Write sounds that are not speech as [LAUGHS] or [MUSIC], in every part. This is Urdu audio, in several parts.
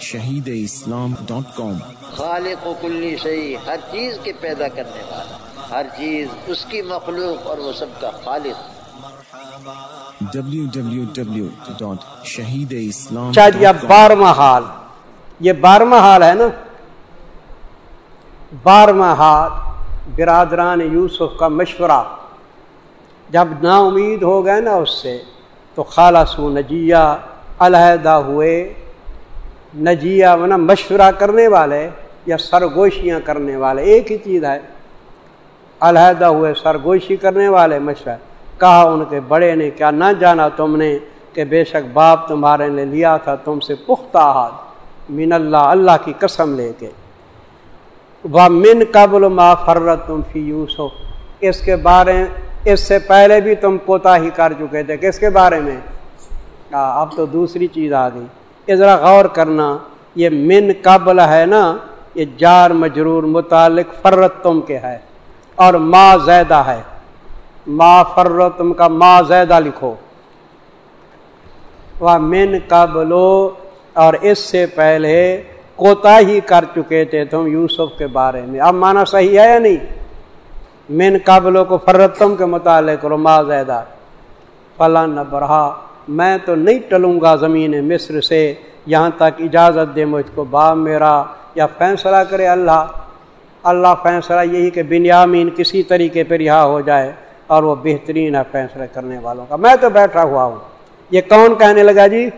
شہید اسلام ڈاٹ کام۔ خالق و کلی شہی ہر چیز کے پیدا کرنے والا ہر چیز اس کی مخلوق اور وہ سب کا خالق۔ ڈاٹ شہید اسلام شاید یہ بارہواں حال۔ یہ بارہواں حال ہے نا؟ بارہواں حال برادران یوسف کا مشورہ۔ جب نا امید ہو گئے نا اس سے تو خالص و نجیہ علیحدہ ہوئے۔ نجیہ ورنہ مشورہ کرنے والے یا سرگوشیاں کرنے والے، ایک ہی چیز ہے۔ علیحدہ ہوئے سرگوشی کرنے والے مشورہ۔ کہا ان کے بڑے نے، کیا نہ جانا تم نے کہ بے شک باپ تمہارے نے لیا تھا تم سے پختہ ہاتھ من اللہ اللہ کی قسم لے کے۔ وہ من قبل ما فرت تم فی یوسف۔ اس کے بارے، اس سے پہلے بھی تم کوتا ہی کر چکے تھے۔ کس کے بارے میں؟ اب تو دوسری چیز آ گئی۔ ذرا غور کرنا، یہ من قبل ہے نا، یہ جار مجرور متعلق فرت تم کے ہے اور ما زیدہ ہے۔ ما فرت تم کا ما زیدہ لکھو۔ وہ من قبلو اور اس سے پہلے کوتا ہی کر چکے تھے تم یوسف کے بارے میں۔ اب مانا صحیح ہے یا نہیں؟ من قابلوں کو فرتم کے متعلق رما زیدہ۔ فلاں نہ میں تو نہیں ٹلوں گا زمین مصر سے، یہاں تک اجازت دے مجھ کو باپ میرا یا فیصلہ کرے اللہ۔ اللہ فیصلہ یہی کہ بنیامین کسی طریقے پہ رہا ہو جائے اور وہ بہترین ہے فیصلہ کرنے والوں کا۔ میں تو بیٹھا ہوا ہوں۔ یہ کون کہنے لگا جی؟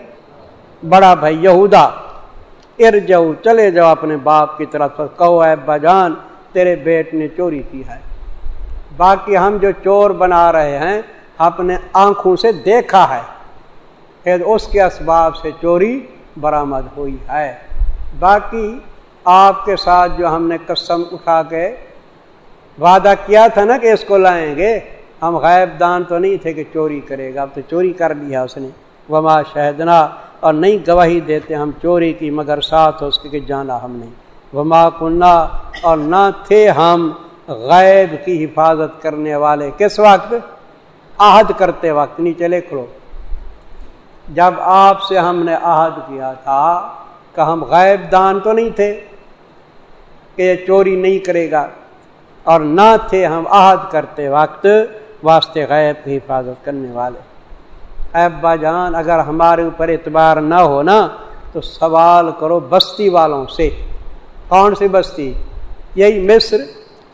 بڑا بھائی یہودا۔ ار جاؤ چلے جاؤ اپنے باپ کی طرف کہو، اے بجان تیرے بیٹ نے چوری کی ہے۔ باقی ہم جو چور بنا رہے ہیں اپنے آنکھوں سے دیکھا ہے۔ پھر اس کے اسباب سے چوری برآمد ہوئی ہے۔ باقی آپ کے ساتھ جو ہم نے قسم اٹھا کے وعدہ کیا تھا نا کہ اس کو لائیں گے، ہم غائب دان تو نہیں تھے کہ چوری کرے گا، اب تو چوری کر لیا اس نے۔ وما شہدنا اور نہیں گواہی دیتے ہم چوری کی، مگر ساتھ اس کے جانا ہم نے۔ وما کنہ اور نہ تھے ہم غیب کی حفاظت کرنے والے۔ کس وقت؟ عہد کرتے وقت، نیچے لکھ لو۔ جب آپ سے ہم نے عہد کیا تھا کہ ہم غیب دان تو نہیں تھے کہ یہ چوری نہیں کرے گا اور نہ تھے ہم عہد کرتے وقت واسطے غیب کی حفاظت کرنے والے۔ ابا جان، اگر ہمارے اوپر اعتبار نہ ہو نا، تو سوال کرو بستی والوں سے۔ کون سی بستی؟ یہی مصر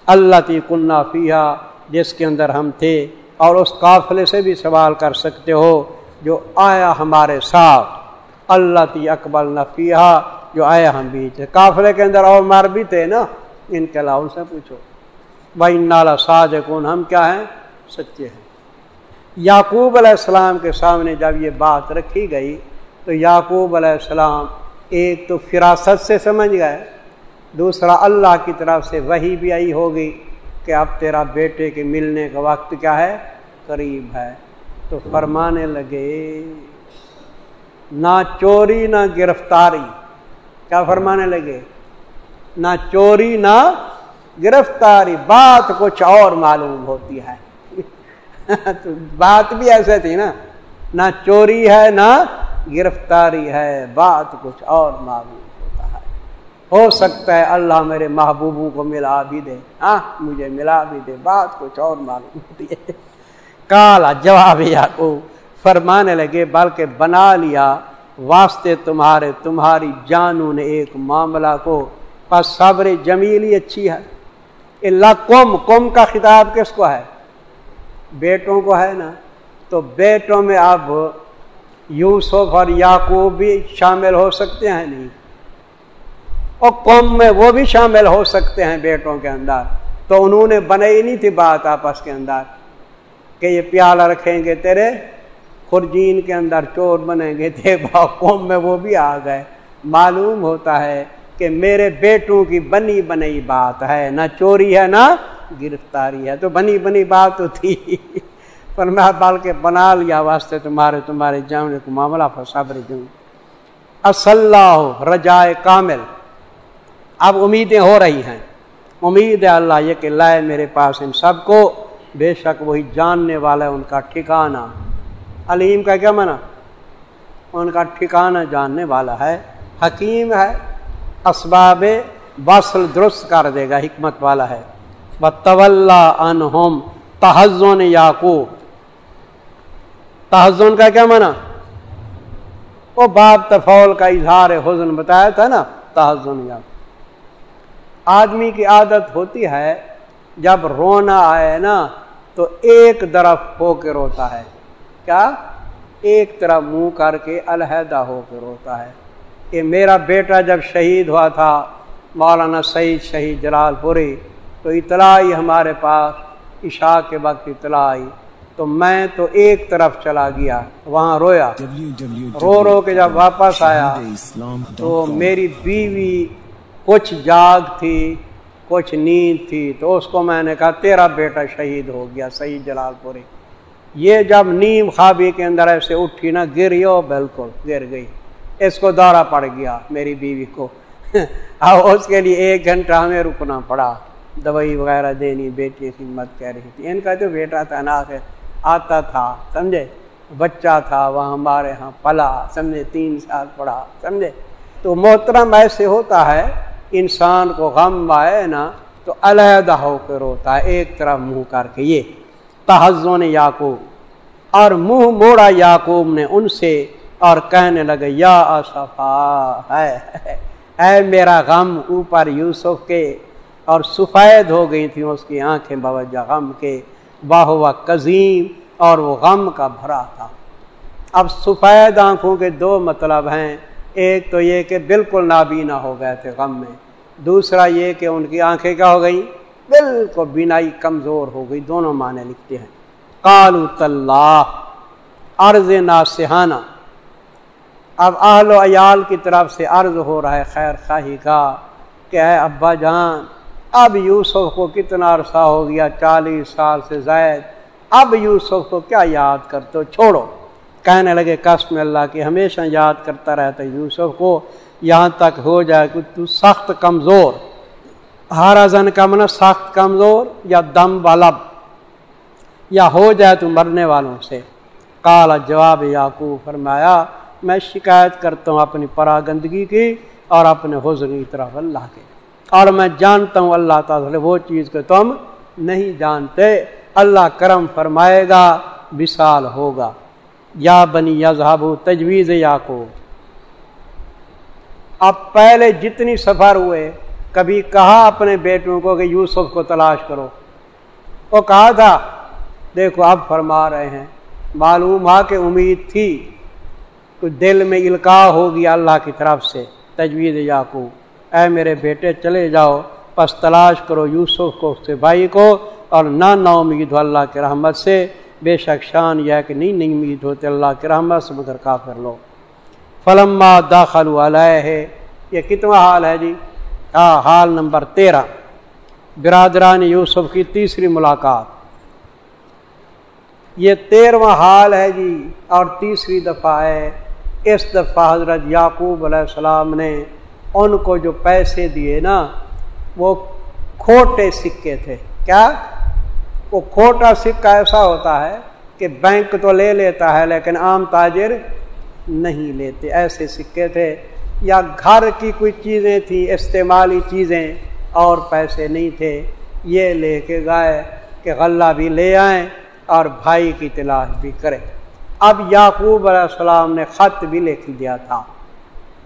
اللہ تی کنہ فیا جس کے اندر ہم تھے اور اس قافلے سے بھی سوال کر سکتے ہو۔ جو آیا ہمارے ساتھ، اللہ تی اکبل نفیہ جو آیا ہم بھی تھے قافلے کے اندر اور مر بھی تھے نا، ان کے علاوہ ان سے پوچھو۔ بھائی نالا ساج کون ہم کیا ہیں؟ سچے ہیں۔ یعقوب علیہ السلام کے سامنے جب یہ بات رکھی گئی، تو یعقوب علیہ السلام ایک تو فراست سے سمجھ گئے، دوسرا اللہ کی طرف سے وہی بھی آئی ہوگی کہ اب تیرا بیٹے کے ملنے کا وقت کیا ہے؟ قریب ہے۔ تو فرمانے لگے، نہ چوری نہ گرفتاری۔ کیا فرمانے لگے؟ نہ چوری نہ گرفتاری، بات کچھ اور معلوم ہوتی ہے۔ [LAUGHS] تو بات بھی ایسے تھی نا، نہ چوری ہے نہ گرفتاری ہے، بات کچھ اور معلوم ہوتا ہے۔ ہو سکتا ہے اللہ میرے محبوبوں کو ملا بھی دے۔ ہاں مجھے ملا بھی دے، بات کچھ اور معلوم ہوتی ہے۔ کالا جواب یا کو فرمانے لگے، بلکہ بنا لیا، واسطے تمہارے، تمہاری جانوں نے ایک معاملہ کو۔ پس صبر جمیلی اچھی ہے۔ اللہ کم کم کا خطاب کس کو ہے؟ بیٹوں کو ہے نا۔ تو بیٹوں میں اب یوسف اور یعقوب بھی شامل ہو سکتے ہیں نہیں؟ اور قوم میں وہ بھی شامل ہو سکتے ہیں بیٹوں کے اندر۔ تو انہوں نے بنائی نہیں تھی بات آپس کے اندر۔ کہ یہ پیالہ رکھیں گے تیرے خرجین کے اندر چور بنیں گے تھے قوم میں وہ بھی آ گئے۔ معلوم ہوتا ہے کہ میرے بیٹوں کی بنی بنی بات ہے، نہ چوری ہے، نہ گرفتاری ہے۔ تو بنی بنی بات تو تھی۔ پر میں بال کے بنا لیا واسطے تمہارے تمہارے جامع کو معاملہ فصابر جوں رجائے کامل۔ اب امیدیں ہو رہی ہیں۔ امید ہے اللہ یہ کہ لائے میرے پاس ان سب کو۔ بے شک وہی جاننے والا ہے، ان کا ٹھکانہ۔ علیم کا کیا منع ان کا ٹھکانہ جاننے والا ہے، حکیم ہے، اسباب وصل درست کر دے گا، حکمت والا ہے۔ طول انہم تحزن یعقوب تحزن کا کیا مانا وہ باپ تفول کا اظہار حزن بتایا تھا نا، تحزن یعقوب آدمی کی عادت ہوتی ہے، جب رونا آئے نا تو ایک طرف ہو کے روتا ہے۔ کیا؟ ایک طرف منہ کر کے علیحدہ ہو کے روتا ہے۔ کہ میرا بیٹا جب شہید ہوا تھا، مولانا سعید شہید جلال پوری، تو اطلاع آئی ہمارے پاس، عشاء کے وقت اطلاع آئی۔ تو میں تو ایک طرف چلا گیا، وہاں رویا۔ رو رو کے جب واپس آیا، تو میری بیوی کچھ جاگ تھی۔ کچھ نیند تھی تو اس کو میں نے کہا، تیرا بیٹا شہید ہو گیا صحیح جلال پوری یہ جب نیم خوابی کے اندر ایسے اٹھی نا گری ہو بالکل گر گئی۔ اس کو دورہ پڑ گیا میری بیوی کو۔ [LAUGHS] اب اس کے لیے ایک گھنٹہ ہمیں رکنا پڑا۔ دوائی وغیرہ دینی، بیٹی کی مت کہہ رہی تھی۔ ان کا جو بیٹا تھا نا آتا تھا، سمجھے؟ بچہ تھا، وہاں ہمارے ہاں پلا، سمجھے؟ تین سال پڑا سمجھے؟ تو محترم ایسے ہوتا ہے انسان کو غم آئے نا تو علیحدہ ہو کے روتا ہے، ایک طرف منہ کر کے۔ یہ تحزوں نے یعقوب۔ اور منہ موڑا یعقوب نے ان سے اور کہنے لگے، یا اصفا ہے اے میرا غم اوپر یوسف کے۔ اور سفید ہو گئی تھی اس کی آنکھیں باوجہ غم کے۔ واہ و قزیم اور وہ غم کا بھرا تھا۔ اب سفید آنکھوں کے دو مطلب ہیں۔ ایک تو یہ کہ بالکل نابینا ہو گئے تھے غم میں، دوسرا یہ کہ ان کی آنکھیں کیا ہو گئیں؟ بالکل بینائی کمزور ہو گئی، دونوں معنی لکھتے ہیں۔ کالو طلّہ عرض ناسہانہ۔ اب آل و عیال کی طرف سے عرض ہو رہا ہے، خیر خواہی کا کہ اے ابا جان، اب یوسف کو کتنا عرصہ ہو گیا، چالیس سال سے زائد، اب یوسف کو کیا یاد کرتے چھوڑو۔ کہنے لگے قسم اللہ کی ہمیشہ یاد کرتا رہتا یوسف کو، یہاں تک ہو جائے کہ تو سخت کمزور۔ ہارا زن کا من سخت کمزور یا دم والب یا ہو جائے تو مرنے والوں سے۔ کالا جواب یاقو فرمایا، میں شکایت کرتا ہوں اپنی پراگندگی کی اور اپنے حضر کی طرف اللہ کے۔ اور میں جانتا ہوں اللہ تعالی وہ چیز کہ تم نہیں جانتے۔ اللہ کرم فرمائے گا وشال ہوگا۔ یا بنی یذہب تجویز یا کو اب پہلے جتنی سفر ہوئے، کبھی کہا اپنے بیٹوں کو کہ یوسف کو تلاش کرو۔ وہ کہا تھا، دیکھو اب فرما رہے ہیں، معلوم ہا کہ امید تھی، تو دل میں القاع ہو گیا اللہ کی طرف سے، تجویز یاقو اے میرے بیٹے، چلے جاؤ، پس تلاش کرو یوسف کو، اس سے بھائی کو، اور نہ نا امید ہو اللہ کے رحمت سے۔ بے شک شان یہ کہ نہیں نہیں امید ہوتے، اللہ کے رحمت سے مگر کافر لو فلما داخل علیہ ہے یہ کتنا حال ہے جی؟ ہاں حال نمبر تیرہ۔ برادران یوسف کی تیسری ملاقات۔ یہ تیرواں حال ہے جی اور تیسری دفعہ ہے۔ اس دفعہ حضرت یعقوب علیہ السلام نے ان کو جو پیسے دیے نا، وہ کھوٹے سکے تھے۔ کیا؟ وہ کھوٹا سکہ ایسا ہوتا ہے کہ بینک تو لے لیتا ہے لیکن عام تاجر نہیں لیتے، ایسے سکے تھے۔ یا گھر کی کوئی چیزیں تھیں، استعمالی چیزیں اور پیسے نہیں تھے۔ یہ لے کے گائے کہ غلہ بھی لے آئیں اور بھائی کی تلاش بھی کرے اب یعقوب علیہ السلام نے خط بھی لکھ دیا تھا۔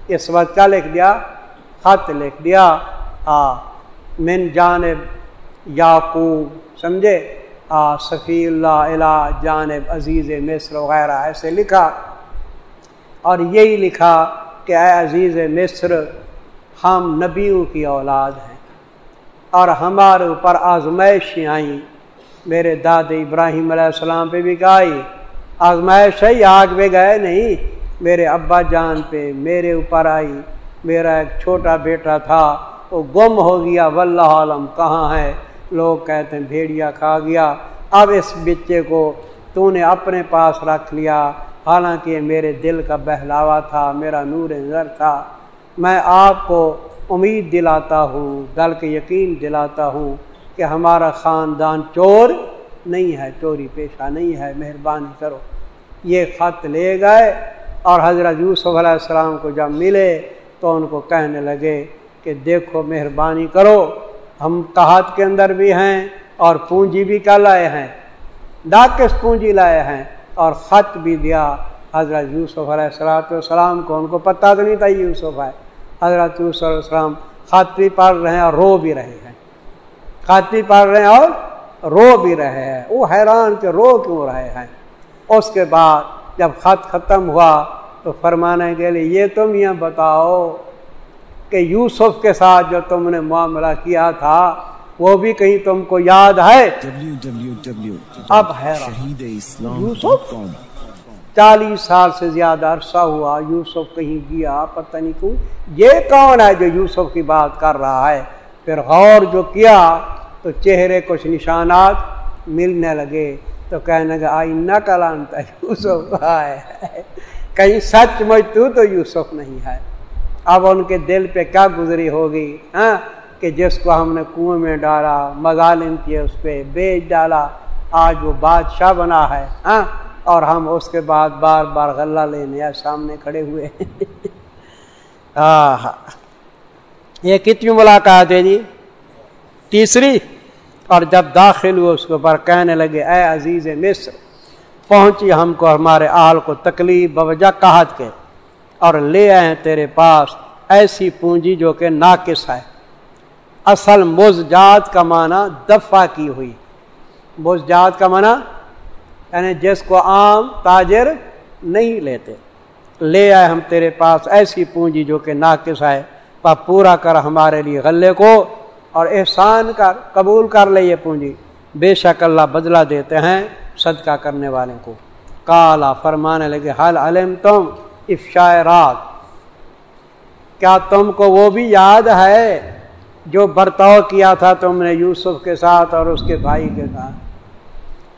اس وقت کیا لکھ دیا؟ خط لکھ دیا۔ آ، من جانب یعقوب سمجھے؟ آ، صفی اللہ علا جانب عزیز مصر وغیرہ، ایسے لکھا۔ اور یہی لکھا کہ اے عزیز مصر، ہم نبیوں کی اولاد ہیں اور ہمارے اوپر آزمائشیں آئیں۔ میرے داد ابراہیم علیہ السلام پہ بھی گائی، آزمائش ہے آگ پہ گئے نہیں۔ میرے ابا جان پہ میرے اوپر آئی۔ میرا ایک چھوٹا بیٹا تھا، وہ گم ہو گیا، واللہ عالم کہاں ہے؟ لوگ کہتے ہیں بھیڑیا کھا گیا اب اس بچے کو تو نے اپنے پاس رکھ لیا حالانکہ میرے دل کا بہلاوا تھا میرا نور نظر تھا میں آپ کو امید دلاتا ہوں دل کے یقین دلاتا ہوں کہ ہمارا خاندان چور نہیں ہے چوری پیشہ نہیں ہے مہربانی کرو یہ خط لے گئے اور حضرت یوسف علیہ السلام کو جب ملے تو ان کو کہنے لگے کہ دیکھو، مہربانی کرو ہم تحت کے اندر بھی ہیں اور پونجی بھی کیا لائے ہیں ڈاکس پونجی لائے ہیں اور خط بھی دیا حضرت یوسف علیہ السلاۃ والسلام کو، ان کو پتہ تو نہیں تھا یوسف ہے۔ حضرت یوسف علیہ السلام خط بھی پڑھ رہے ہیں اور رو بھی رہے ہیں۔ خط بھی پڑھ رہے ہیں اور رو بھی رہے ہیں۔ وہ حیران کہ رو کیوں رہے ہیں؟ اس کے بعد جب خط ختم ہوا تو فرمانے کے لیے، یہ تم یہ بتاؤ کہ یوسف کے ساتھ جو تم نے معاملہ کیا تھا وہ بھی کہیں تم کو یاد ہے؟ اب ہے یوسف؟ چالیس سال سے زیادہ عرصہ ہوا یوسف کہیں گیا پتہ نہیں کیوں۔ یہ کون ہے جو یوسف کی بات کر رہا ہے؟ پھر غور جو کیا تو چہرے کچھ نشانات ملنے لگے۔ تو کہنے لگا آئی نہ کلانتا یوسف۔ [LAUGHS] ہے کہیں سچ مجھ تو یوسف نہیں ہے۔ اب ان کے دل پہ کیا گزری ہوگی ہاں؟ کہ جس کو ہم نے کنویں میں ڈالا، مظالم کیے، اس پہ بیچ ڈالا، آج وہ بادشاہ بنا ہے ہاں؟ اور ہم اس کے بعد بار بار غلہ لینے سامنے کھڑے ہوئے [LAUGHS] یہ کتنی ملاقات ہے جی؟ تیسری۔ اور جب داخل ہوئے، اس کے اوپر کہنے لگے، اے عزیز مصر، پہنچی ہم کو ہمارے آل کو تکلیف بوجہ کہت کے۔ اور لے آئے تیرے پاس ایسی پونجی جو کہ ناقص ہے۔ اصل مزجات کا معنی دفع کی ہوئی۔ مزجات کا معنی یعنی جس کو عام تاجر نہیں لیتے۔ لے آئے ہم تیرے پاس ایسی پونجی جو کہ ناقص ہے۔ پا پورا کر ہمارے لیے غلے کو اور احسان کر، قبول کر لے یہ پونجی۔ بے شک اللہ بدلہ دیتے ہیں صدقہ کرنے والے کو۔ کالا فرمانے لگے حل علم تم افشا رات کیا تم کو وہ بھی یاد ہے جو برتاؤ کیا تھا تم نے یوسف کے ساتھ اور اس کے بھائی کے ساتھ؟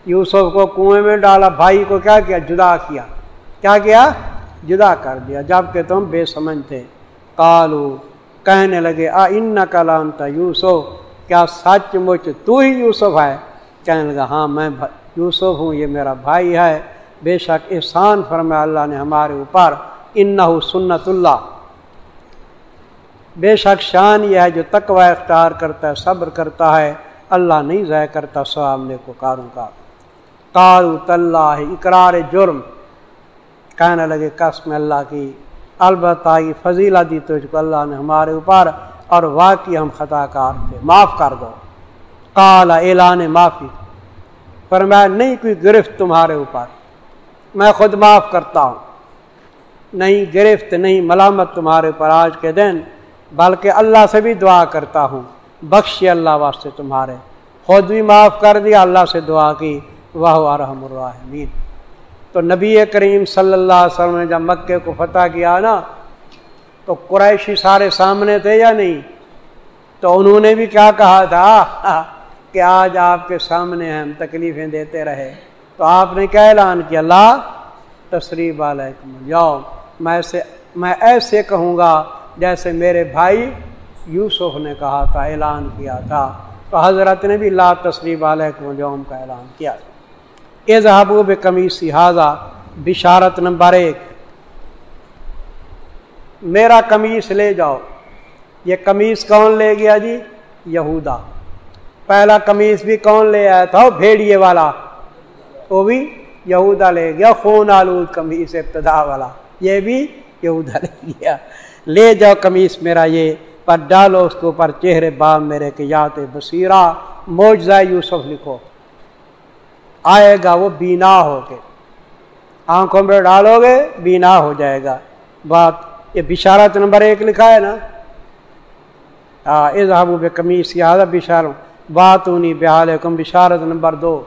یوسف کو کنویں میں ڈالا، بھائی کو کیا کیا؟ جدا کیا۔ کیا کیا؟ جدا کر دیا، جبکہ تم بے سمجھ تھے۔ کالو کہنے لگے، آ ان کلام تھا یوسف، کیا سچ مچ تو ہی یوسف ہے؟ کہنے لگا ہاں میں یوسف ہوں، یہ میرا بھائی ہے۔ بے شک احسان فرما اللہ نے ہمارے اوپر ان میں خود معاف کرتا ہوں۔ نہیں گرفت، نہیں ملامت تمہارے اوپر آج کے دن بلکہ اللہ سے بھی دعا کرتا ہوں۔ بخش اللہ واسطے تمہارے۔ خود بھی معاف کر دیا، اللہ سے دعا کی۔ واہ رحم الرحمین تو نبی کریم صلی اللہ علیہ وسلم نے جب مکے کو فتح کیا نا، تو قریشی سارے سامنے تھے یا نہیں؟ تو انہوں نے بھی کیا کہا تھا؟ [LAUGHS] کہ آج آپ کے سامنے ہم تکلیفیں دیتے رہے۔ تو آپ نے کیا اعلان کیا؟ اللہ تصریف علیکم جاؤ میں ایسے میں ایسے کہوں گا جیسے میرے بھائی یوسف نے کہا تھا، اعلان کیا تھا۔ تو حضرت نے بھی لا تصریف علیکم جوم کا اعلان کیا۔ اظہبو بے کمی سہذا بشارت نمبر ایک۔ میرا کمیس لے جاؤ۔ یہ کمیز کون لے گیا جی؟ یہودا۔ پہلا کمیز بھی کون لے آیا تھا؟ بھیڑیے والا۔ وہ بھی یہودا لے گیا، خون آلود کمیز ابتدا والا۔ یہ بھی یہودا لے گیا۔ لے جاؤ کمیز میرا یہ، پر ڈالو اس کے اوپر چہرے بام میرے کے یات بصیرہ۔ موجزہ یوسف لکھو۔ آئے گا وہ بینا ہو کے۔ آنکھوں میں ڈالو گے، بینا ہو جائے گا۔ بات، یہ بشارت نمبر ایک لکھا ہے نا۔ اظہب بے کمیز یاد بشار بات انہیں بحال کم بشارت نمبر دو۔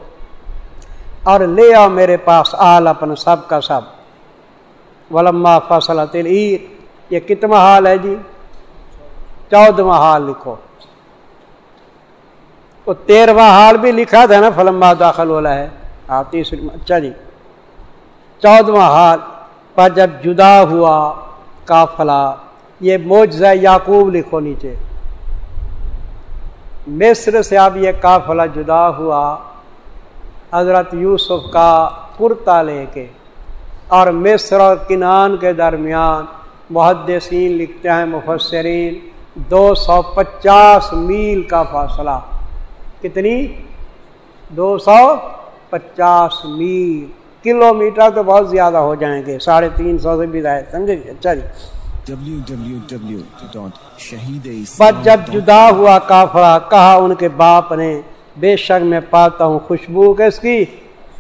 اور لے آؤ میرے پاس آل اپنا سب کا سب۔ ولما فصل تل یہ کتنا حال ہے جی؟ چودواں حال لکھو۔ وہ تیرواں حال بھی لکھا تھا نا فلم داخل والا ہے۔ ہاں تیسری اچھا جی۔ چودواں حال پر جب جدا ہوا کافلا یہ موجزہ یعقوب لکھو نیچے۔ مصر سے اب یہ کافلا جدا ہوا۔ حضرت یوسف کا کرتا لے کے اور مصر اور کنان کے درمیان محدثین لکھتے ہیں مفسرین دو سو پچاس میل کا فاصلہ۔ کتنی؟ دو سو پچاس میل۔ کلو میٹر تو بہت زیادہ ہو جائیں گے۔ ساڑھے تین سو سے بھی زائد۔ سمجھے اچھا جی۔ بس جب جدا ہوا کافرا کہا ان کے باپ نے بے شک میں پاتا ہوں خوشبو کس کی؟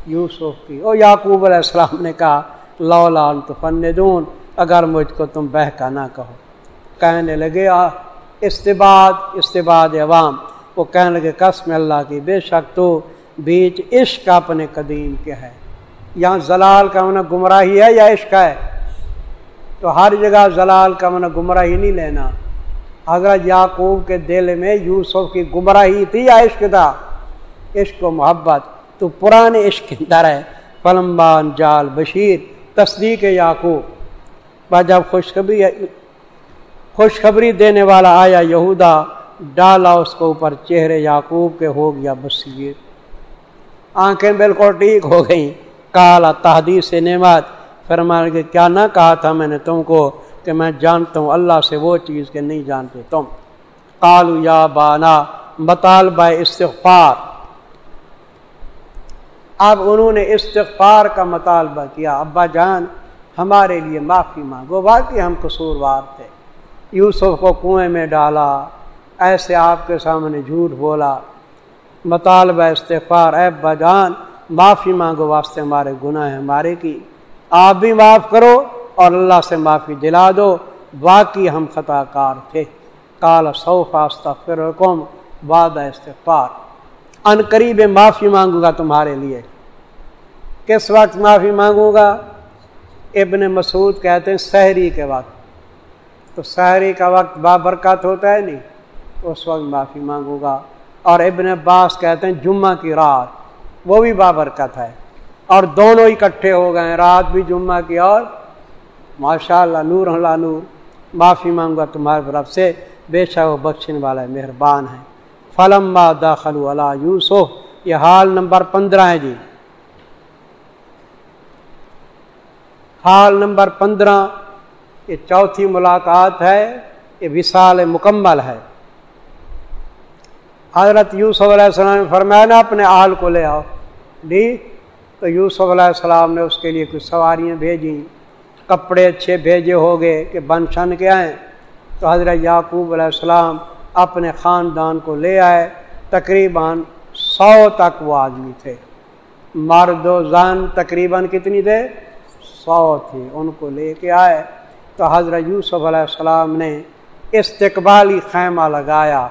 یوسف کی۔ او یعقوب علیہ السلام نے کہا، لو لال تو فن دون اگر مجھ کو تم بہکا نہ کہو۔ کہنے لگے استباد استباد عوام۔ وہ کہنے لگے، قسم اللہ کی، بے شک تو بیچ عشق اپنے قدیم کے ہے۔ یہاں زلال کا منع گمراہی ہے یا عشق ہے؟ تو ہر جگہ زلال کا منع گمراہی نہیں لینا۔ حضرت یعقوب کے دل میں یوسف کی گمراہی تھی یا عشق تھا؟ عشق و محبت تو پرانے عشق اندر ہے۔ پلمبان جال بشیر، تصدیق یعقوب۔ جب خوشخبری خوشخبری دینے والا آیا یہودا، ڈالا اس کو اوپر چہرے یعقوب کے، ہو گیا بصیر۔ آنکھیں بالکل ٹھیک ہو گئیں۔ کالا تحدیث سے نعمت۔ فرمان کے کیا نہ کہا تھا میں نے تم کو کہ میں جانتا ہوں، اللہ سے وہ چیز کہ نہیں جانتے تم۔ کالو یا بانا، مطالبہ استغفار۔ اب انہوں نے استغفار کا مطالبہ کیا، ابا جان، ہمارے لیے معافی مانگو۔ باقی ہم قصوروار تھے۔ یوسف کو کنویں میں ڈالا، ایسے آپ کے سامنے جھوٹ بولا۔ مطالبہ استغفار، اے ابا جان، معافی مانگو واسطے ہمارے گناہ ہمارے کی۔ آپ بھی معاف کرو۔ اور اللہ سے معافی دلا دو۔ باقی ہم خطا کار تھے۔ کال سو فاستہ فرقم وعدہ استغفار۔ ان قریب معافی مانگوں گا تمہارے لیے۔ کس وقت معافی مانگوں گا؟ ابن مسعود کہتے ہیں سحری کے وقت۔ تو سحری کا وقت بابرکت ہوتا ہے نہیں؟ اس وقت معافی مانگوں گا۔ اور ابن عباس کہتے ہیں جمعہ کی رات۔ وہ بھی بابرکت ہے۔ اور دونوں اکٹھے ہو گئے رات بھی جمعہ کی اور ماشاء اللہ نور اللہ نور، معافی مانگا تمہارے طرف سے، بے شک وہ بخشن والا مہربان ہے۔ فلم داخل والا یوسف، یہ حال نمبر پندرہ ہے جی۔ حال نمبر پندرہ، یہ چوتھی ملاقات ہے، یہ وصال مکمل ہے۔ حضرت یوسف علیہ السلام نے فرمایا، نا اپنے آل کو لے آؤ۔ ڈی تو یوسف علیہ السلام نے اس کے لیے کچھ سواریاں بھیجیں۔ کپڑے اچھے بھیجے ہو گئے کہ بن شن کے آئیں۔ تو حضرت یعقوب علیہ السلام اپنے خاندان کو لے آئے۔ تقریباً سو تک وہ آدمی تھے۔ مرد و زن تقریباً کتنی تھے؟ سو تھے۔ ان کو لے کے آئے۔ تو حضرت یوسف علیہ السلام نے استقبالی خیمہ لگایا۔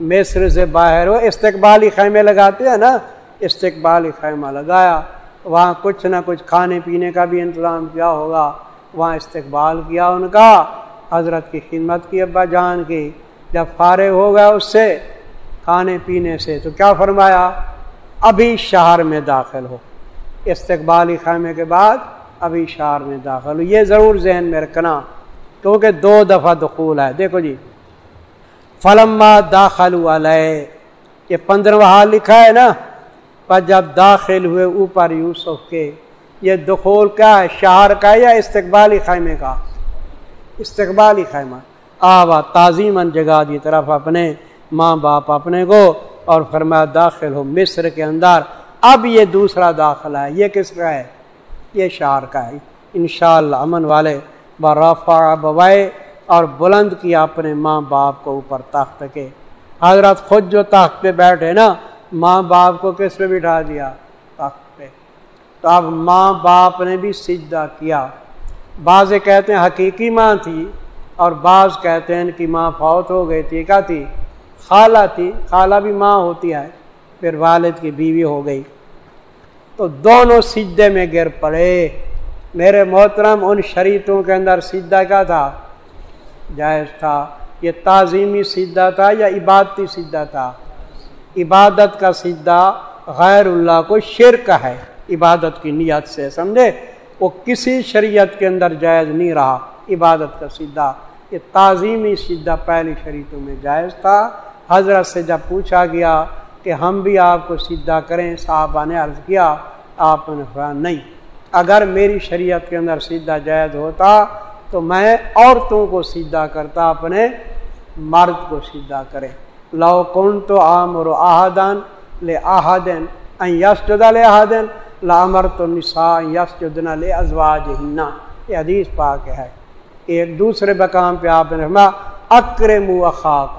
مصر سے باہر ہو استقبالی خیمے لگاتے ہیں نا؟ استقبالی خیمہ لگایا۔ وہاں کچھ نہ کچھ کھانے پینے کا بھی انتظام کیا ہوگا، وہاں استقبال کیا ان کا، حضرت کی خدمت کی ابا جان کی۔ جب فارغ ہو گیا اس سے کھانے پینے سے تو کیا فرمایا؟ ابھی شہر میں داخل ہو۔ استقبالی خیمے کے بعد ابھی شہر میں داخل ہو۔ یہ ضرور ذہن میں رکھنا، کیونکہ دو دفعہ دخول ہے۔ دیکھو جی فلما داخل علیہ، یہ پندرہ حال لکھا ہے نا۔ پر جب داخل ہوئے اوپر یوسف کے، یہ دخول کیا ہے شہر کا یا استقبالی خیمے کا؟ استقبالی خیمہ۔ آوا تعظیمن جگہ دی طرف اپنے ماں باپ اپنے کو اور فرمایا داخل ہو مصر کے اندر۔ اب یہ دوسرا داخلہ ہے۔ یہ کس کا ہے؟ یہ شہر کا ہے۔ انشاءاللہ امن والے برفا بوائے اور بلند کیا اپنے ماں باپ کو اوپر تخت کے۔ حضرت خود جو تخت پہ بیٹھے نا ماں باپ کو کس پہ بٹھا دیا؟ تخت پہ۔ تو اب ماں باپ نے بھی سجدہ کیا۔ بعض کہتے ہیں حقیقی ماں تھی اور بعض کہتے ہیں کہ ماں فوت ہو گئی تھی۔ کیا تھی؟ خالہ تھی۔ خالہ بھی ماں ہوتی ہے۔ پھر والد کی بیوی ہو گئی۔ تو دونوں سجدے میں گر پڑے۔ میرے محترم، ان شریطوں کے اندر سجدہ کیا تھا؟ جائز تھا۔ یہ تعظیمی سیدھا تھا یا عبادتی سیدھا تھا؟ عبادت کا سیدھا غیر اللہ کو شرک ہے۔ عبادت کی نیت سے، سمجھے؟ وہ کسی شریعت کے اندر جائز نہیں رہا۔ عبادت کا سیدھا یہ تعظیمی سیدھا پہلی شریعتوں میں جائز تھا۔ حضرت سے جب پوچھا گیا کہ ہم بھی آپ کو سیدھا کریں صاحبہ نے عرض کیا، آپ نے نہیں۔ اگر میری شریعت کے اندر سیدھا جائز ہوتا تو میں عورتوں کو سیدھا کرتا، اپنے مرد کو سیدھا کرے۔ لو کن تو عامر آہدان لے آہدن یس جدا لے آہدن لامر تو نسا یسجدنا لے ازواج ہننا یہ حدیث پاک ہے۔ ایک دوسرے مقام پہ آپ نے اکرم اخاق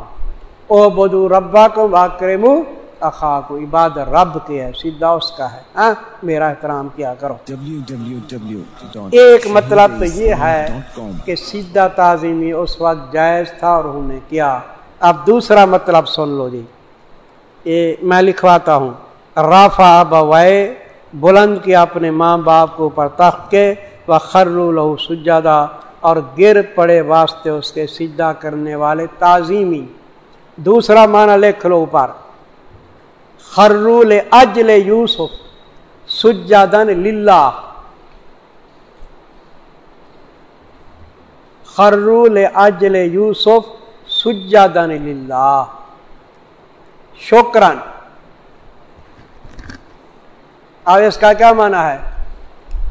او بدو ربا کو اکرم اخاق عباد رب کے ہے، سیدھا اس کا ہے۔ ہاں میرا احترام کیا کرو۔ ایک مطلب تو یہ ہے کہ سیدھا تعظیمی اس وقت جائز تھا اور انہوں نے کیا۔ اب دوسرا مطلب سن لو جی۔ یہ میں لکھواتا ہوں۔ رافا بوائے بلند کیا اپنے ماں باپ کو اوپر تخت کے وہ خرو لہو سجادہ اور گر پڑے واسطے اس کے سیدھا کرنے والے تعظیمی۔ دوسرا معنی لکھ لو اوپر۔ خرول اجل یوسف سجادن للہ۔ خرول اجل یوسف سجادن للہ۔ شکرن اب اس کا کیا مانا ہے؟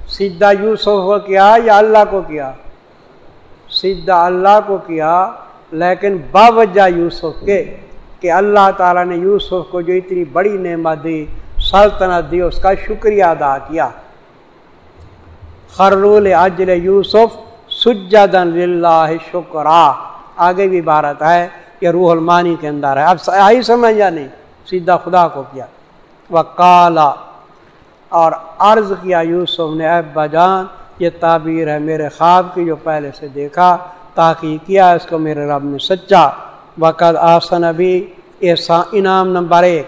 سیدھا یوسف کو کیا یا اللہ کو کیا؟ سیدھا اللہ کو کیا، لیکن باوجہ یوسف کے، کہ اللہ تعالیٰ نے یوسف کو جو اتنی بڑی نعمت دی، سلطنت دی، اس کا شکریہ ادا کیا۔ خرول اجل یوسف سجدن للہ شکرا۔ آگے بھی بھارت ہے کہ روح المانی کے اندر ہے۔ اب آئی سمجھ یا نہیں؟ سیدھا خدا کو کیا وہ کالا اور عرض کیا یوسف نے ابا جان، یہ تعبیر ہے میرے خواب کی جو پہلے سے دیکھا، تاکہ کیا اس کو میرے رب نے سچا۔ وقت آسن ابھی احسان، انعام نمبر ایک۔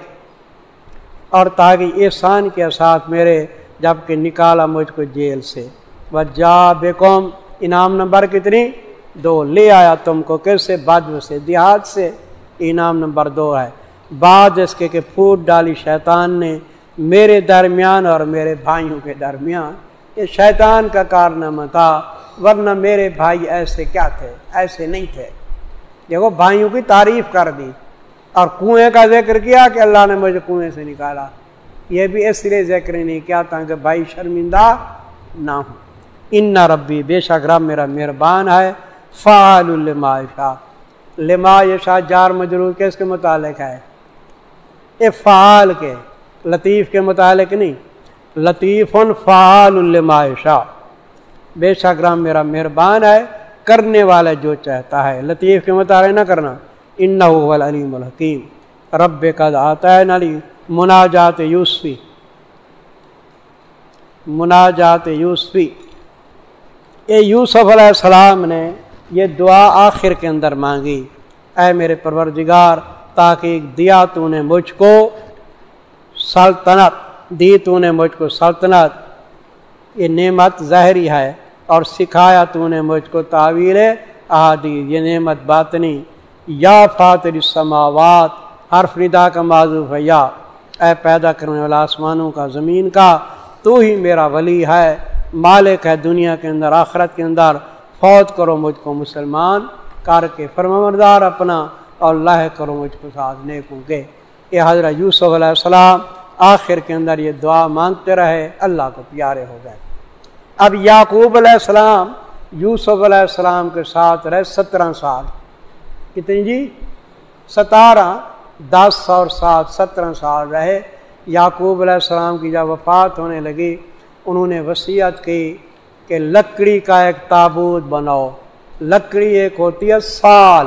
اور تاکہ احسان کے ساتھ میرے، جبکہ نکالا مجھ کو جیل سے۔ وہ جا بے قوم انعام نمبر کتنی؟ دو لے آیا تم کو کیسے؟ بدو سے دیہات سے، انعام نمبر دو ہے۔ بعد اس کے کہ پھوٹ ڈالی شیطان نے میرے درمیان اور میرے بھائیوں کے درمیان۔ یہ شیطان کا کارنامہ تھا، ورنہ میرے بھائی ایسے کیا تھے؟ ایسے نہیں تھے۔ دیکھو، بھائیوں کی تعریف کر دی اور کنویں کا ذکر کیا کہ اللہ نے مجھے کنویں سے نکالا۔ یہ بھی اس لیے ذکر نہیں کیا تھا کہ بھائی شرمندہ نہ ہوں۔ ان نہ ربی، بے شک رب میرا مہربان ہے۔ فعال الما لما شاہ جار مجرور کے اس کے متعلق ہے۔ اے فعال کے، لطیف کے متعلق نہیں۔ لطیف فعال الما شاہ بے شک رب میرا مہربان ہے، کرنے والا جو چاہتا ہے۔ لطیف کے متعلق نہ کرنا۔ ان علیم الحکیم۔ رب کا آتا ہے نلی مناجات یوسفی۔ مناجات یوسفی۔ اے یوسف علیہ السلام نے یہ دعا آخر کے اندر مانگی۔ اے میرے پروردگار، تاکہ دیا تو نے مجھ کو سلطنت، دی تو نے مجھ کو سلطنت۔ یہ نعمت ظاہری ہے اور سکھایا تو نے مجھ کو تعویر احادی یہ نعمت باطنی۔ یا فاتر السماوات، ہر فردا کا معذوف ہے۔ یا اے پیدا کرنے والا آسمانوں کا، زمین کا، تو ہی میرا ولی ہے۔ مالک ہے دنیا کے اندر، آخرت کے اندر۔ فوت کرو مجھ کو مسلمان، کر کے فرمردار اپنا اور اللہ کرو مجھ کو ساتھ نیکوں کے۔ یہ حضرت یوسف علیہ السلام، آخر کے اندر یہ دعا مانگتے رہے، اللہ کو پیارے ہو گئے۔ اب یعقوب علیہ السلام، یوسف علیہ السلام کے ساتھ رہے سترہ سال۔ کتنی جی؟ ستارہ، دس اور سات، سترہ سال رہے۔ یعقوب علیہ السلام کی جب وفات ہونے لگی، انہوں نے وصیت کی۔ کہ لکڑی کا ایک تابوت بناؤ۔ لکڑی ایک ہوتی ہے سال۔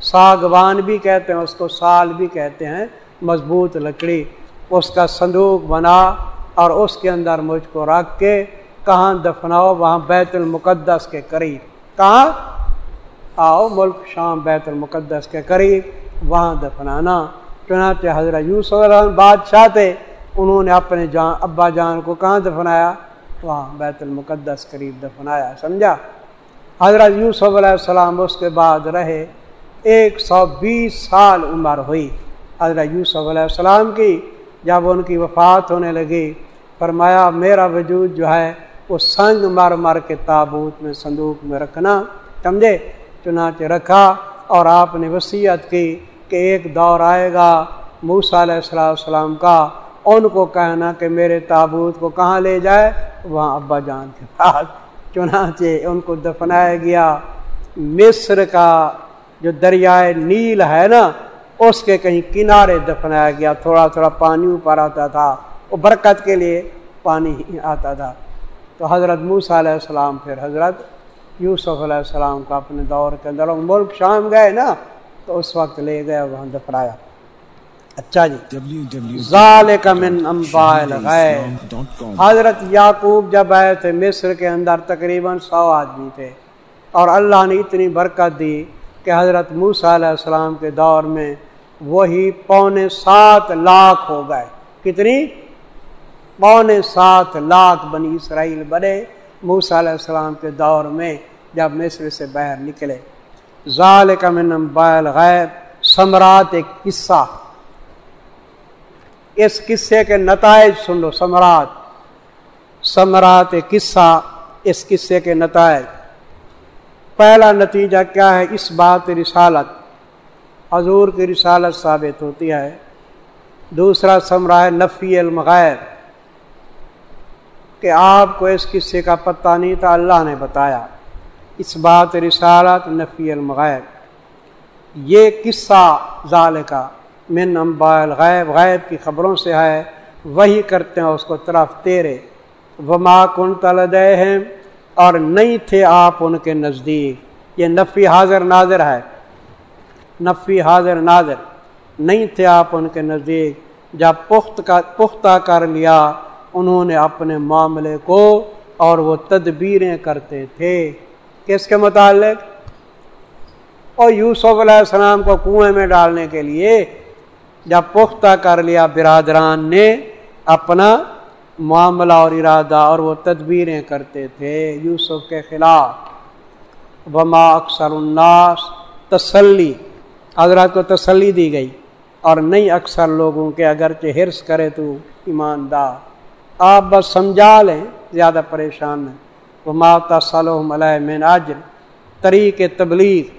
ساگوان بھی کہتے ہیں، اس کو سال بھی کہتے ہیں، مضبوط لکڑی۔ اس کا صندوق بنا اور اس کے اندر مجھ کو رکھ کے کہاں دفناؤ؟ وہاں بیت المقدس کے قریب۔ کہاں؟ آؤ ملک شام بیت المقدس کے قریب وہاں دفنانا۔ چنانچہ حضرت یوسف بادشاہ تھے، انہوں نے اپنے جان، ابا جان کو کہاں دفنایا؟ وہاں بیت المقدس قریب دفنایا، سمجھا؟ حضرت یوسف علیہ السلام اس کے بعد رہے، ایک سو بیس سال عمر ہوئی۔ حضرت یوسف علیہ السلام کی جب ان کی وفات ہونے لگی، فرمایا، میرا وجود جو ہے، وہ سنگ مر مر کے تابوت میں، صندوق میں رکھنا۔ سمجھے؟ چنانچہ رکھا اور آپ نے وصیت کی کہ ایک دور آئے گا موسا علیہ السلام کا ان کو کہنا کہ میرے تابوت کو کہاں لے جائے؟ وہاں ابا جان کے پاس۔ چنانچہ ان کو دفنایا گیا۔ مصر کا جو دریائے نیل ہے نا، اس کے کہیں کنارے دفنایا گیا۔ تھوڑا تھوڑا پانی اوپر آتا تھا۔ وہ برکت کے لیے پانی آتا تھا۔ تو حضرت موسیٰ علیہ السلام، پھر حضرت یوسف علیہ السلام کا اپنے دور کے اندر ملک شام گئے نا، تو اس وقت لے گئے، وہاں دفرایا اچھا جی۔ ذالک من حضرت یعقوب جب آئے تھے مصر کے اندر تقریباً سو آدمی تھے۔ اور اللہ نے اتنی برکت دی کہ حضرت موسیٰ علیہ السلام کے دور میں وہی پونے سات لاکھ ہو گئے۔ کتنی؟ پونے سات لاکھ بنی اسرائیل بنے موسیٰ علیہ السلام کے دور میں جب مصر سے باہر نکلے۔ ظال کا من بائل غیب سمراٹ ایک قصہ۔ اس قصے کے نتائج سن لو سمراٹ سمراٹ قصہ، اس قصے کے نتائج۔ پہلا نتیجہ کیا ہے؟ اس بات رسالت۔ حضور کی رسالت ثابت ہوتی ہے۔ دوسرا سمرا ہے نفی المغیر کہ آپ کو اس قصے کا پتہ نہیں تھا، اللہ نے بتایا۔ اس بات رسالت نفی المغیر یہ قصہ ظال کا من امبائل غیب غیب کی خبروں سے ہے، وہی کرتے ہیں، اس کو طرف تیرے۔ وما کن تلد ہیں اور نہیں تھے آپ ان کے نزدیک۔ یہ نفی حاضر ناظر ہے۔ نفی حاضر ناظر۔ نہیں تھے آپ ان کے نزدیک۔ جب پخت کا، پختہ کر لیا، انہوں نے اپنے معاملے کو اور وہ تدبیریں کرتے تھے۔ کس کے متعلق؟ اور یوسف علیہ السلام کو کنویں میں ڈالنے کے لیے۔ جب پختہ کر لیا برادران نے، اپنا معاملہ اور ارادہ اور وہ تدبیریں کرتے تھے یوسف کے خلاف۔ وما اکثر الناس، تسلی، حضرات کو تسلی دی گئی۔ اور نہیں اکثر لوگوں کے اگرچہ ہرس کرے تو ایماندار۔ آپ بس سمجھا لیں، زیادہ پریشان ہیں۔ وہ ماتا صلوم علیہ مین اجر طریق تبلیغ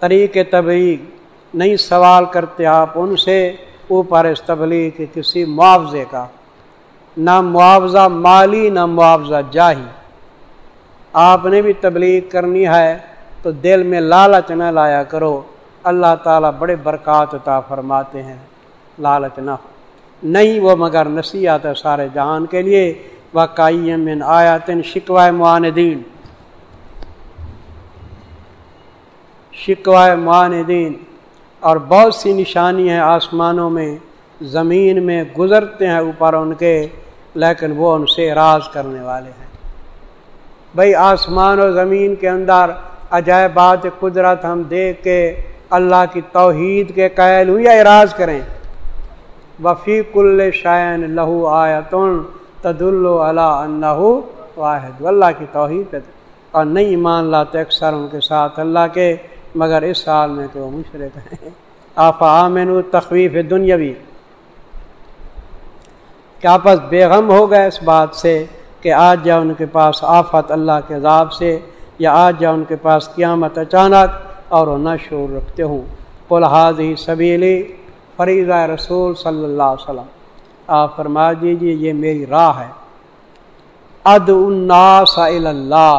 طریق تبلیغ۔ نہیں سوال کرتے آپ، ان سے اوپر اس تبلیغ کے کسی معاوضے کا۔ نہ معاوضہ مالی، نہ معاوضہ جاہی۔ آپ نے بھی تبلیغ کرنی ہے تو دل میں لالچ نہ لایا کرو۔ اللہ تعالیٰ بڑے برکات عطا فرماتے ہیں۔ لالچ نہ ہو۔ نہیں وہ مگر نصیحت ہے سارے جہان کے لیے۔ واقعی من آیاتن شکوائے معاندین۔ شکوائے معاندین۔ اور بہت سی نشانی ہیں آسمانوں میں، زمین میں گزرتے ہیں اوپر ان کے، لیکن وہ ان سے راز کرنے والے ہیں۔ بھائی آسمان و زمین کے اندر عجائبات قدرت ہم دیکھ کے اللہ کی توحید کے قائل ہوں یا اراض کریں۔ وفی کل شائن لہو آیتن تد اللہ واحد۔ اللہ کی توحید اور نہیں ایمان لاتے اکثر ان کے ساتھ اللہ کے مگر اس سال میں کہ وہ مشرق ہیں۔ آفا آمن تخویف دنیاوی کیا پس بیغم ہو گئے اس بات سے کہ آج جا ان کے پاس آفت اللہ کے عذاب سے یا آج جا ان کے پاس قیامت اچانک اور وہ نہ شور رکھتے ہوں۔ پلحاظ ہی سبیلی فریضہ رسول صلی اللہ علیہ وسلم۔ آپ فرما دیجیے یہ میری راہ ہے۔ اد الناس اللہ۔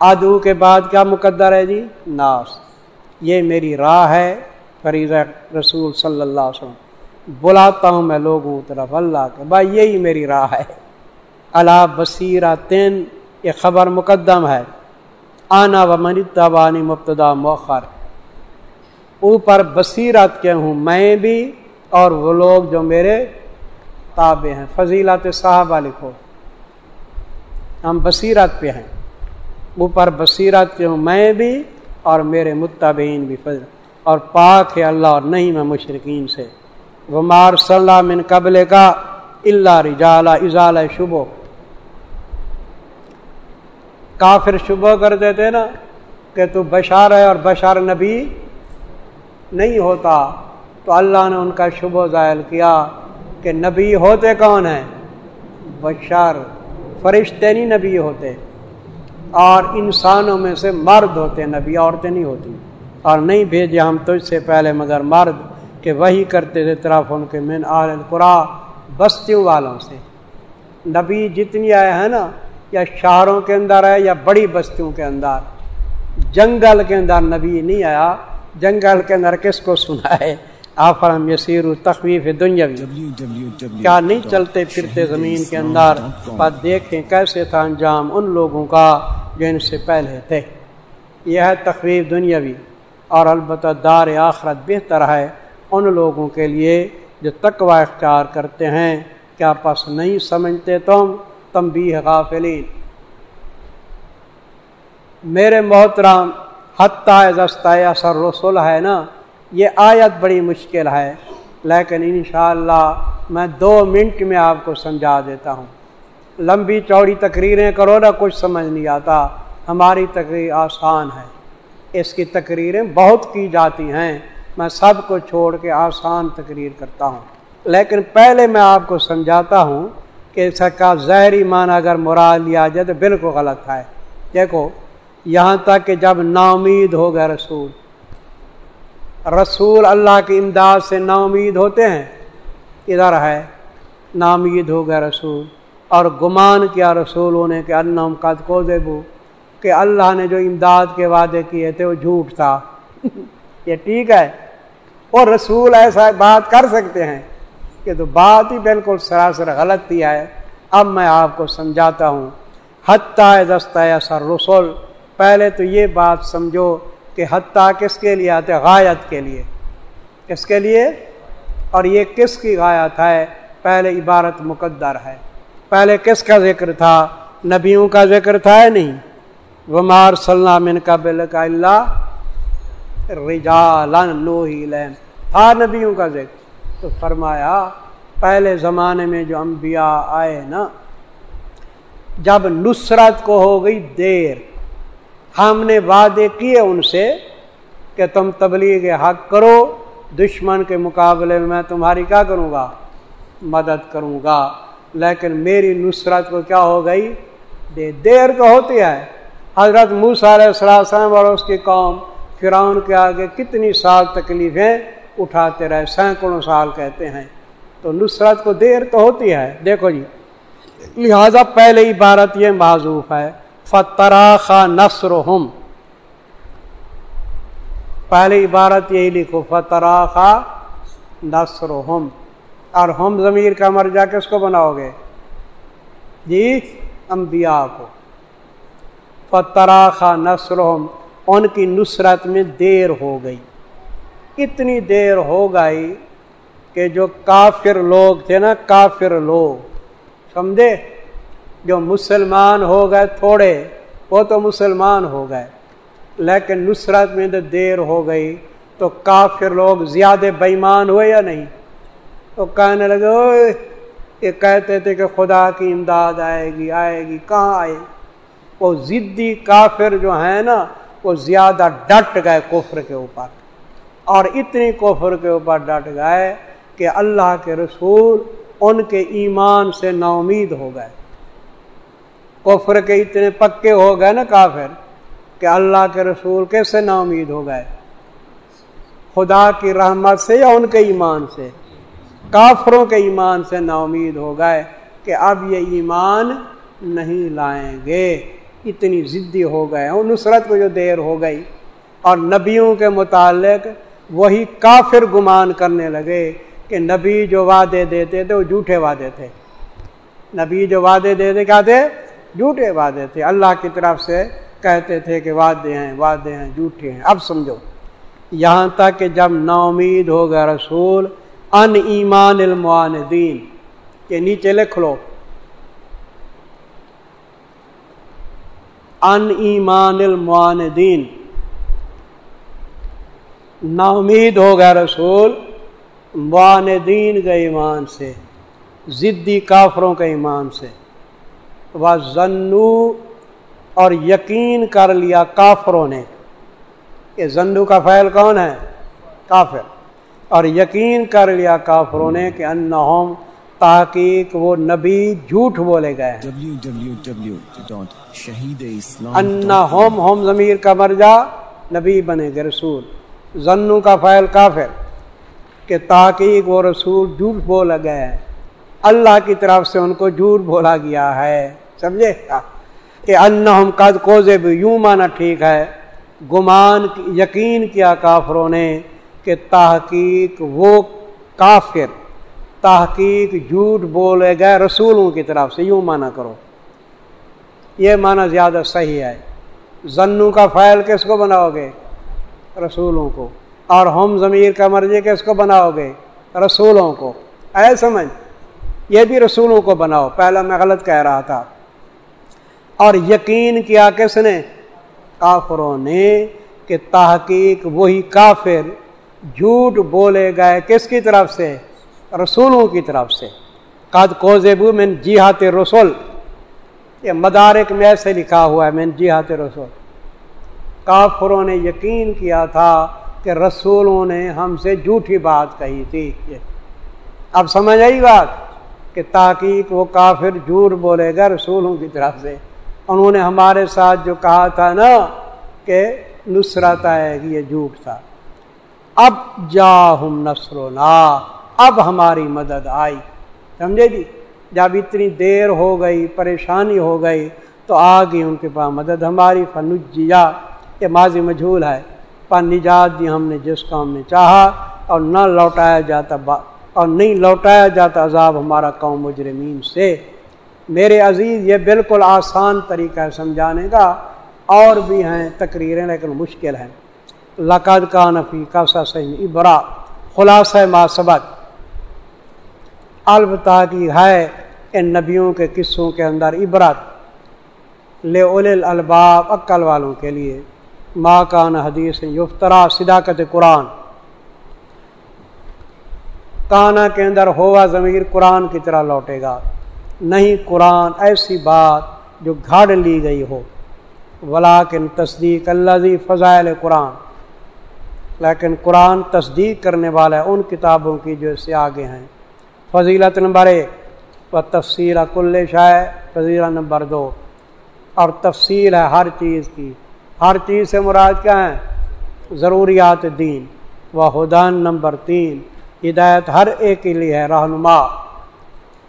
ادو کے بعد کیا مقدر ہے جی؟ ناس۔ یہ میری راہ ہے، فریضہ رسول صلی اللہ علیہ وسلم۔ بلاتا ہوں میں لوگوں طرف اللہ کے۔ بھائی، یہی میری راہ ہے۔ اللہ بصیرہ تین یہ خبر مقدم ہے۔ آنا و منی تبانی مبتدا موخر اوپر بصیرت کے ہوں میں بھی اور وہ لوگ جو میرے تابع ہیں۔ فضیلت صاحبہ لکھو۔ ہم بصیرت پہ ہیں۔ اوپر بصیرت کے ہوں میں بھی اور میرے متبین بھی فضل۔ اور پاک ہے اللہ اور نہیں میں مشرقین سے۔ وہ مار صلاح من قبل کا اللہ رجالا اضال شبو کافر شبہ کر دیتے نا کہ تو بشار ہے اور بشار نبی نہیں ہوتا۔ تو اللہ نے ان کا شبہ ظاہر کیا کہ نبی ہوتے کون ہیں؟ بشار۔ فرشتے نہیں نبی ہوتے۔ اور انسانوں میں سے مرد ہوتے نبی، عورتیں نہیں ہوتی۔ اور نہیں بھیجے ہم تو اس سے پہلے مگر مرد کہ وہی کرتے تھے طرف ان کے من آل القرا، بستیوں والوں سے۔ نبی جتنی آئے ہیں نا، یا شہروں کے اندر ہے یا بڑی بستیوں کے اندر۔ جنگل کے اندر نبی نہیں آیا۔ جنگل کے اندر کس کو سنا ہے آفرم یسیر تخویف دنیاوی۔ کیا نہیں چلتے پھرتے زمین کے اندر؟ پر دیکھیں کیسے تھا انجام ان لوگوں کا جو ان سے پہلے تھے۔ یہ ہے تخویف دنیاوی۔ اور البتہ دار آخرت بہتر ہے ان لوگوں کے لیے جو تقوا اختیار کرتے ہیں۔ کیا پس نہیں سمجھتے تم؟ تم بھی غافلین۔ میرے محترام حتیٰ اثر رسول ہے نا؟ یہ آیت بڑی مشکل ہے، لیکن انشاءاللہ میں دو منٹ میں آپ کو سمجھا دیتا ہوں۔ لمبی چوڑی تقریریں کرو نا، کچھ سمجھ نہیں آتا۔ ہماری تقریر آسان ہے۔ اس کی تقریریں بہت کی جاتی ہیں۔ میں سب کو چھوڑ کے آسان تقریر کرتا ہوں۔ لیکن پہلے میں آپ کو سمجھاتا ہوں کہ اس کا زہری مان اگر مراد لیا جائے تو بالکل غلط ہے۔ دیکھو، یہاں تک کہ جب نامید ہو گئے رسول رسول اللہ کی امداد سے نا امید ہوتے ہیں۔ ادھر ہے نامید ہو گئے رسول۔ اور گمان کیا رسولوں نے کہ اللہ قد کو دیبو کہ اللہ نے جو امداد کے وعدے کیے تھے وہ جھوٹ تھا۔ [LAUGHS] یہ ٹھیک ہے۔ اور رسول ایسا بات کر سکتے ہیں کہ تو بات ہی بالکل سراسر غلط ہی ہے۔ اب میں آپ کو سمجھاتا ہوں۔ حتیٰ دستہ سر رسول پہلے تو یہ بات سمجھو کہ حتیٰ کس کے لیے آتے؟ غایت کے لیے۔ کس کے لیے؟ اور یہ کس کی غایت ہے؟ پہلے عبارت مقدر ہے۔ پہلے کس کا ذکر تھا؟ نبیوں کا ذکر تھا یا نہیں؟ ومار من کا بل کا اللہ لین تھا نبیوں کا ذکر۔ تو فرمایا، پہلے زمانے میں جو انبیاء آئے نا، جب نصرت کو ہو گئی دیر ہم نے وعدے کیے ان سے کہ تم تبلیغ حق کرو، دشمن کے مقابلے میں میں تمہاری کیا کروں گا؟ مدد کروں گا۔ لیکن میری نصرت کو کیا ہو گئی؟ دے دیر تو ہوتی ہے۔ حضرت موسیٰ علیہ السلام اور اس کی قوم فرعون کے آگے کتنی سال تکلیفیں اٹھاتے رہے، سینکڑوں سال کہتے ہیں۔ تو نصرت کو دیر تو ہوتی ہے۔ دیکھو جی لہذا پہلے عبارت یہ معذوف ہے فترا نصر ہم پہلی عبارت یہی لکھو فترا خا نصر ہم اور ہم ضمیر کا مرجا کس کو بناؤ گے؟ جی انبیاء کو۔ فترا خا نصر ہم ان کی نصرت میں دیر ہو گئی۔ اتنی دیر ہو گئی کہ جو کافر لوگ تھے نا، کافر لوگ، سمجھے؟ جو مسلمان ہو گئے تھوڑے، وہ تو مسلمان ہو گئے۔ لیکن نصرت میں تو دیر ہو گئی تو کافر لوگ زیادہ بےمان ہوئے یا نہیں؟ تو کہنے لگے یہ کہتے تھے کہ خدا کی امداد آئے گی آئے گی، کہاں آئے؟ وہ ضدی کافر جو ہیں نا، وہ زیادہ ڈٹ گئے کفر کے اوپر۔ اور اتنی کفر کے اوپر ڈٹ گئے کہ اللہ کے رسول ان کے ایمان سے نا امید ہو گئے۔ کفر کے اتنے پکے ہو گئے نا کافر کہ اللہ کے رسول کیسے نا امید ہو گئے؟ خدا کی رحمت سے یا ان کے ایمان سے؟ کافروں کے ایمان سے نا امید ہو گئے کہ اب یہ ایمان نہیں لائیں گے۔ اتنی ضدی ہو گئے نصرت کو جو دیر ہو گئی اور نبیوں کے متعلق وہی کافر گمان کرنے لگے کہ نبی جو وعدے دیتے تھے وہ جھوٹے وعدے تھے۔ نبی جو وعدے دیتے کیا تھے؟ جھوٹے وعدے تھے۔ اللہ کی طرف سے کہتے تھے کہ وعدے ہیں وعدے ہیں، جھوٹے ہیں۔ اب سمجھو، یہاں تک کہ جب نا امید ہو گیا رسول، ان ایمان المعاندین کے نیچے لکھ لو۔ ان ایمان المعاندین۔ نا امید ہو گیا رسول، معاندین کے ایمان سے ضدی کافروں کے ایمان سے۔ ضنو اور یقین کر لیا کافروں نے یہ زنو کا فعل کون ہے؟ کافر۔ اور یقین کر لیا کافروں نے کہ ان تحقیق وہ نبی جھوٹ بولے گئے ان ہوم ضمیر کا مرجا نبی بنے گے رسول۔ زنو کا فعل کافر کہ تحقیق وہ رسول جھوٹ بولا گئے اللہ کی طرف سے ان کو جھوٹ بولا گیا ہے۔ سمجھے؟ کہ ان قد کوزب یوں مانا ٹھیک ہے۔ گمان یقین کیا کافروں نے کہ تحقیق وہ کافر، تحقیق جھوٹ بولے گئے رسولوں کی طرف سے، یوں مانا کرو۔ یہ مانا زیادہ صحیح ہے۔ زنو کا فائل کس کو بناؤ گے؟ رسولوں کو۔ اور ہم ضمیر کا مرضی کس کو بناؤ گے؟ رسولوں کو۔ اے سمجھ؟ یہ بھی رسولوں کو بناؤ۔ پہلا میں غلط کہہ رہا تھا۔ اور یقین کیا کس نے؟ کافروں نے کہ تحقیق وہی کافر جھوٹ بولے گئے کس کی طرف سے؟ رسولوں کی طرف سے۔ قد کو زیبو میں رسول یہ مدارک میں ایسے لکھا ہوا ہے میں جیہات رسول کافروں نے یقین کیا تھا کہ رسولوں نے ہم سے جھوٹی بات کہی تھی۔ اب سمجھ آئی بات؟ کہ تحقیق وہ کافر جھوٹ بولے گا رسولوں کی طرف سے۔ انہوں نے ہمارے ساتھ جو کہا تھا نا کہ نصرت آئے گی، یہ جھوٹ تھا۔ اب جا ہم نسر اب ہماری مدد آئی۔ سمجھے جی؟ جب اتنی دیر ہو گئی، پریشانی ہو گئی، تو آ گئی ان کے پاس مدد ہماری۔ فنجیا، یہ ماضی مجھول ہے۔ پر نجات دی ہم نے جس کا ہم نے چاہا اور نہ لوٹایا جاتا اور نہیں لوٹایا جاتا عذاب ہمارا قوم مجرمین سے۔ میرے عزیز، یہ بالکل آسان طریقہ ہے سمجھانے کا۔ اور بھی ہیں تقریریں، لیکن مشکل ہیں۔ لقد کا نفی کا سا صحیح ابرا خلاصہ ما سبق۔ البتہ کی ہے ان نبیوں کے قصوں کے اندر عبرت لے الباب عقل والوں کے لیے۔ ماں کان حدیث یفترا، صداقت قرآن۔ کانا کے اندر ہوا ضمیر قرآن کی طرح لوٹے گا۔ نہیں، قرآن ایسی بات جو گھاڑ لی گئی ہو۔ ولاکن تصدیق اللہ فضائل قرآن۔ لیکن قرآن تصدیق کرنے والا ہے ان کتابوں کی جو اس سے آگے ہیں۔ فضیلت نمبر ایک۔ و تفصیل کل شاع فضیلہ نمبر دو۔ اور تفصیل ہے ہر چیز کی۔ ہر چیز سے مراد کیا ہے؟ ضروریات دین۔ و حدان نمبر تین۔ ہدایت ہر ایک کے لیے ہے، رہنما۔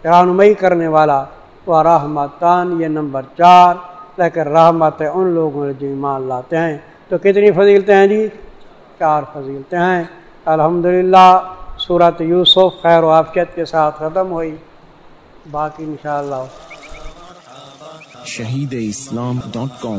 رہنمائی کرنے والا، وہ رحمتان، یہ نمبر چار۔ لیکن رحمت ان لوگوں جو ایمان لاتے ہیں۔ تو کتنی فضیلتیں ہیں جی؟ چار فضیلتیں ہیں۔ الحمدللہ صورت یوسف خیر و آفیت کے ساتھ ختم ہوئی۔ باقی انشاءاللہ۔ شہید اسلام ڈاٹ کام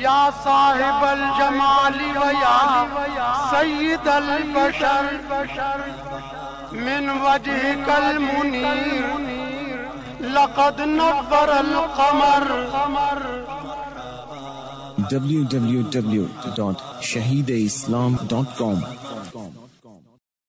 یا صاحب الجمال ویا سید البشر من وجه کل منیر لقد نور القمر. www.shahideislam.com